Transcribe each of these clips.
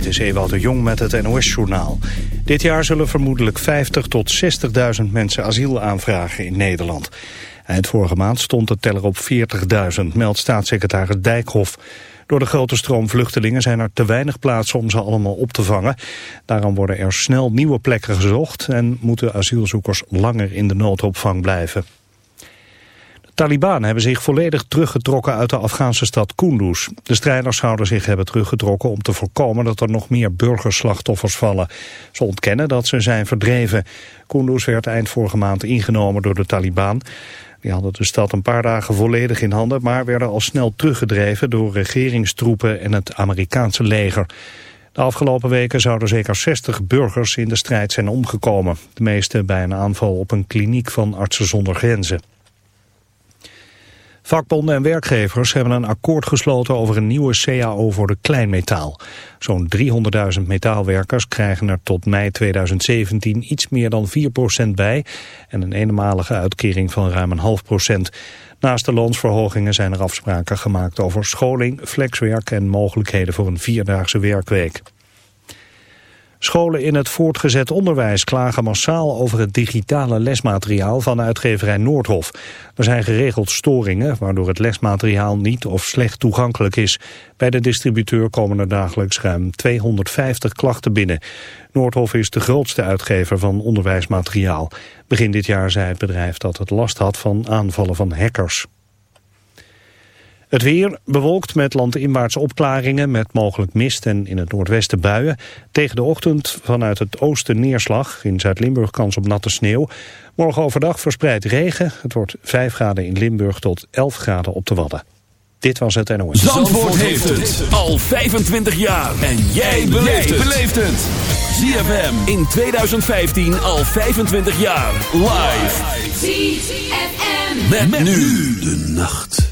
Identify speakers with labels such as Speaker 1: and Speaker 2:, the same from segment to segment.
Speaker 1: Dit is Ewout de Jong met het NOS-journaal. Dit jaar zullen vermoedelijk 50 tot 60.000 mensen asiel aanvragen in Nederland. Eind vorige maand stond de teller op 40.000, meldt staatssecretaris Dijkhoff. Door de grote stroom vluchtelingen zijn er te weinig plaatsen om ze allemaal op te vangen. Daarom worden er snel nieuwe plekken gezocht en moeten asielzoekers langer in de noodopvang blijven. Taliban hebben zich volledig teruggetrokken uit de Afghaanse stad Kunduz. De strijders zouden zich hebben teruggetrokken om te voorkomen dat er nog meer burgerslachtoffers vallen. Ze ontkennen dat ze zijn verdreven. Kunduz werd eind vorige maand ingenomen door de Taliban. Die hadden de stad een paar dagen volledig in handen, maar werden al snel teruggedreven door regeringstroepen en het Amerikaanse leger. De afgelopen weken zouden zeker 60 burgers in de strijd zijn omgekomen. De meeste bij een aanval op een kliniek van Artsen zonder Grenzen. Vakbonden en werkgevers hebben een akkoord gesloten over een nieuwe CAO voor de kleinmetaal. Zo'n 300.000 metaalwerkers krijgen er tot mei 2017 iets meer dan 4% bij en een eenmalige uitkering van ruim een half procent. Naast de loonsverhogingen zijn er afspraken gemaakt over scholing, flexwerk en mogelijkheden voor een vierdaagse werkweek. Scholen in het voortgezet onderwijs klagen massaal over het digitale lesmateriaal van uitgeverij Noordhof. Er zijn geregeld storingen waardoor het lesmateriaal niet of slecht toegankelijk is. Bij de distributeur komen er dagelijks ruim 250 klachten binnen. Noordhof is de grootste uitgever van onderwijsmateriaal. Begin dit jaar zei het bedrijf dat het last had van aanvallen van hackers. Het weer bewolkt met landinwaartse opklaringen met mogelijk mist en in het noordwesten buien. Tegen de ochtend vanuit het oosten neerslag. In Zuid-Limburg kans op natte sneeuw. Morgen overdag verspreid regen. Het wordt 5 graden in Limburg tot 11 graden op de Wadden. Dit was het NOS.
Speaker 2: Zandvoort, heeft het al 25 jaar. En jij beleeft het. ZFM in 2015 al 25 jaar. Live.
Speaker 3: ZFM. met
Speaker 2: nu de nacht.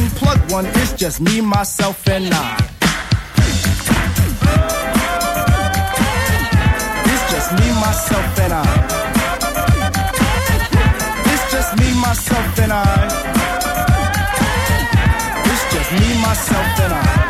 Speaker 4: mean plug one. It's just me, myself, and I. It's just me, myself, and I. It's just me, myself, and I. It's just me, myself, and I.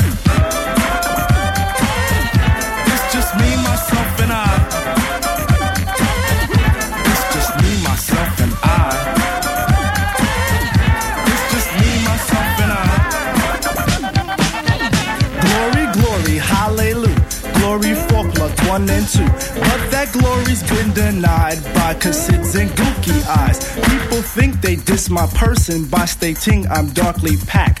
Speaker 4: and two. But that glory's been denied by cassids and gookie eyes. People think they diss my person by stating I'm darkly packed.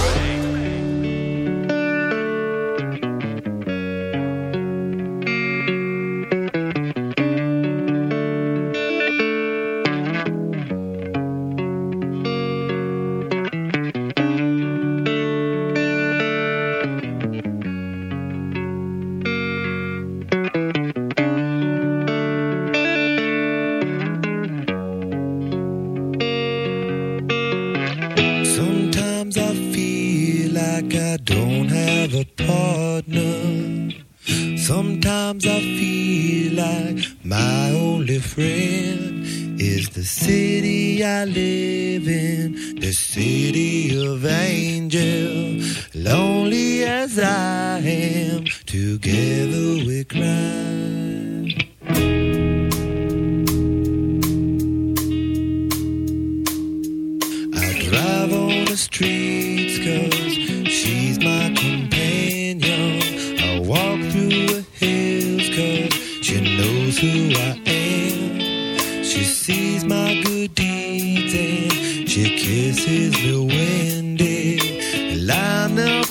Speaker 5: never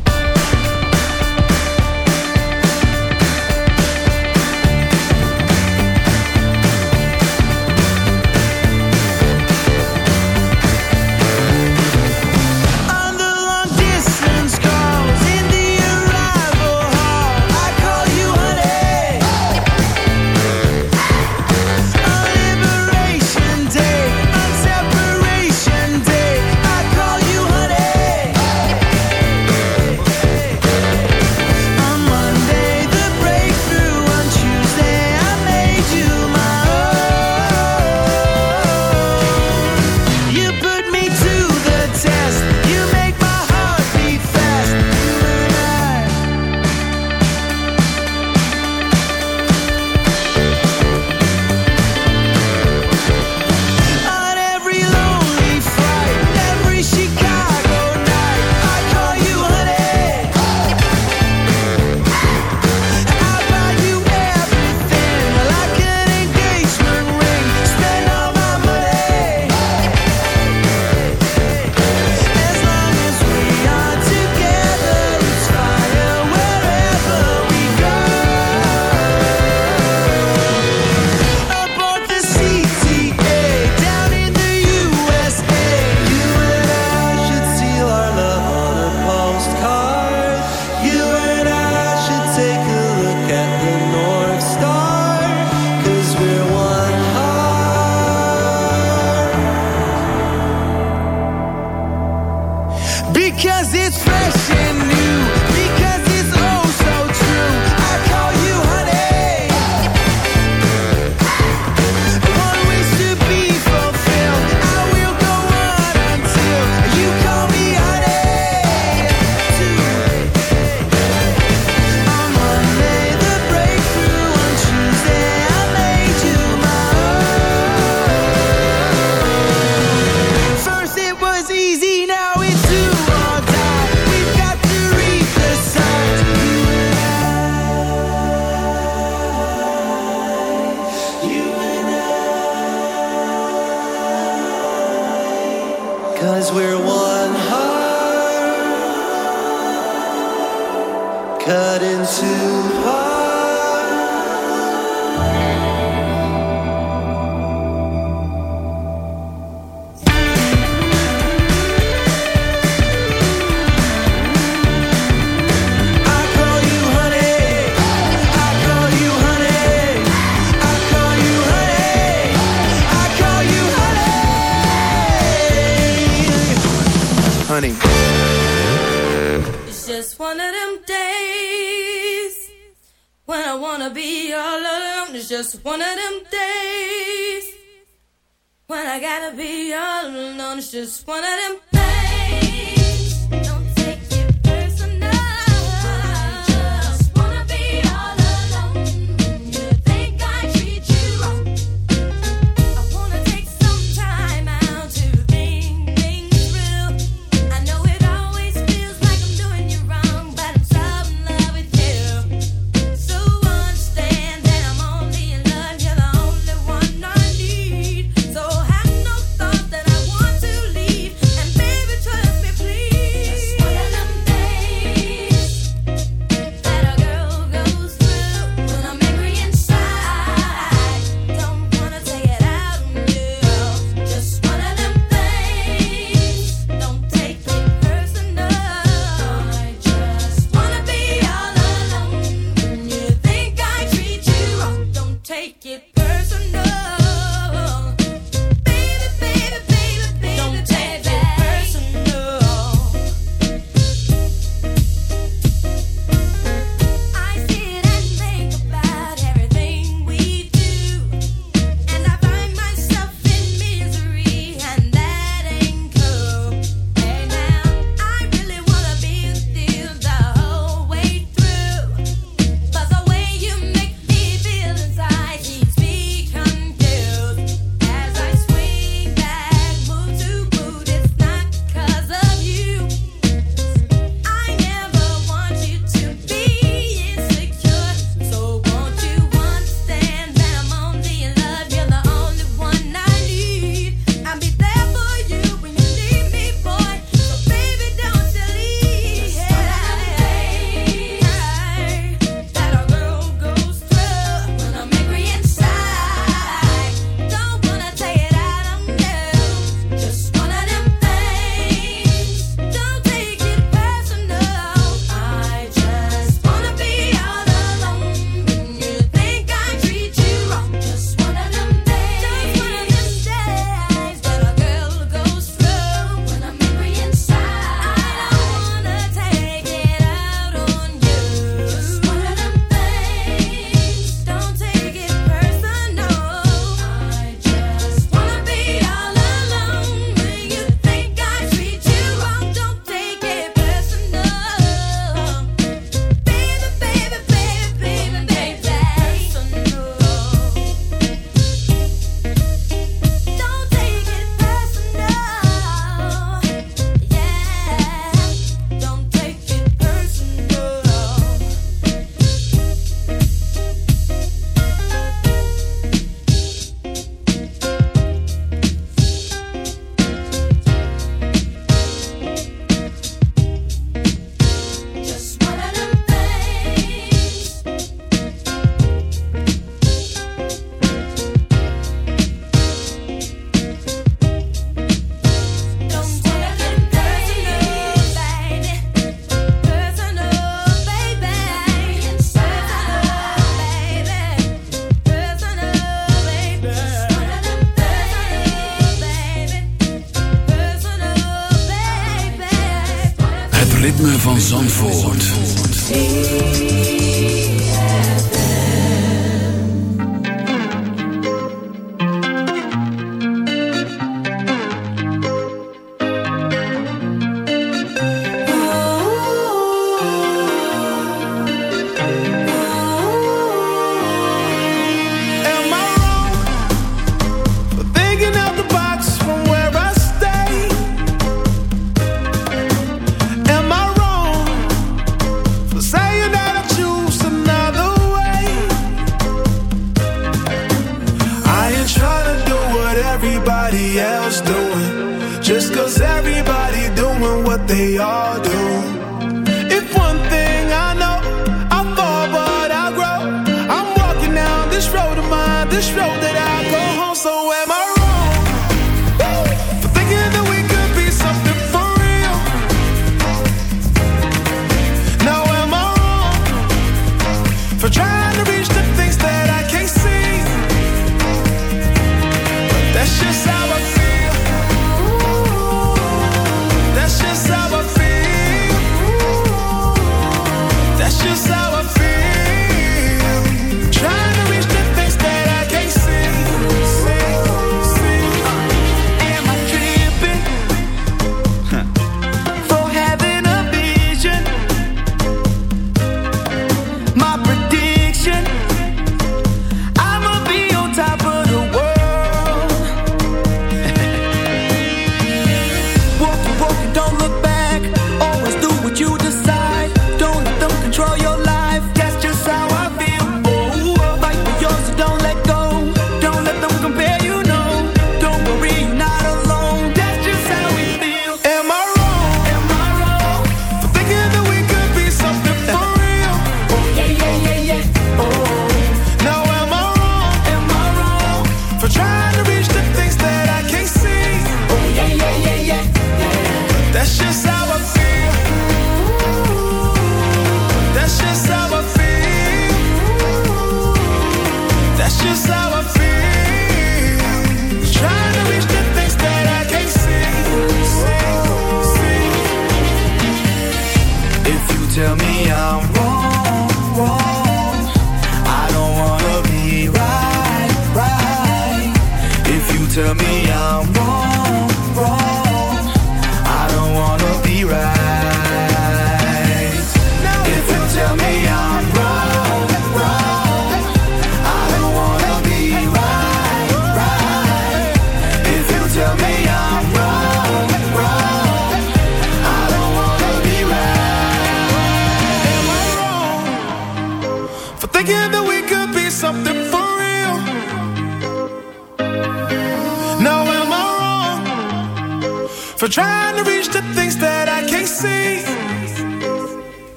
Speaker 4: so well.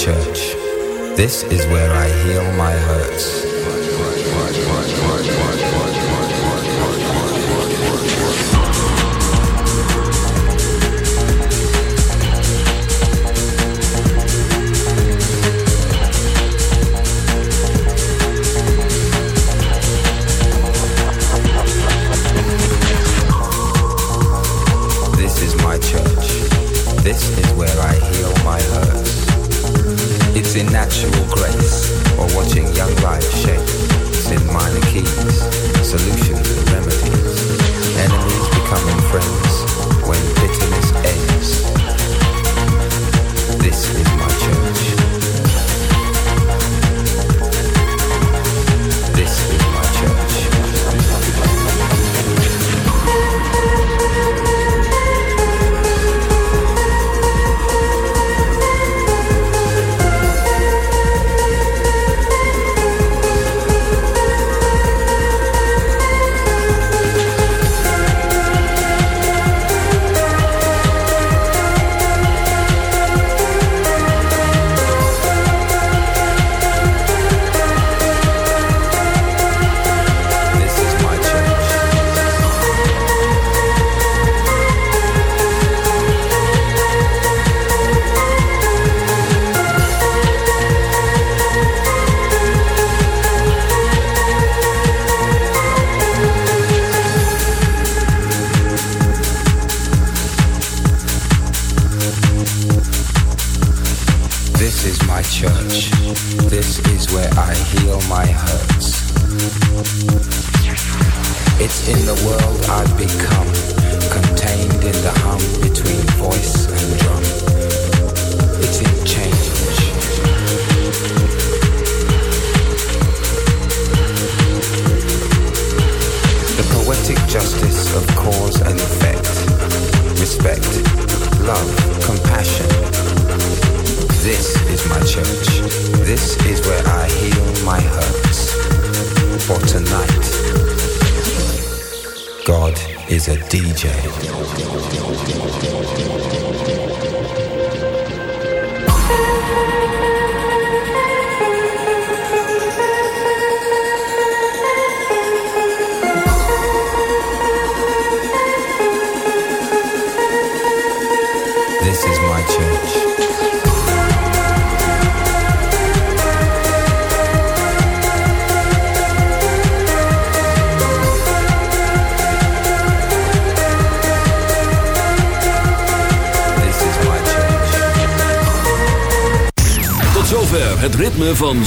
Speaker 6: Church. This is where I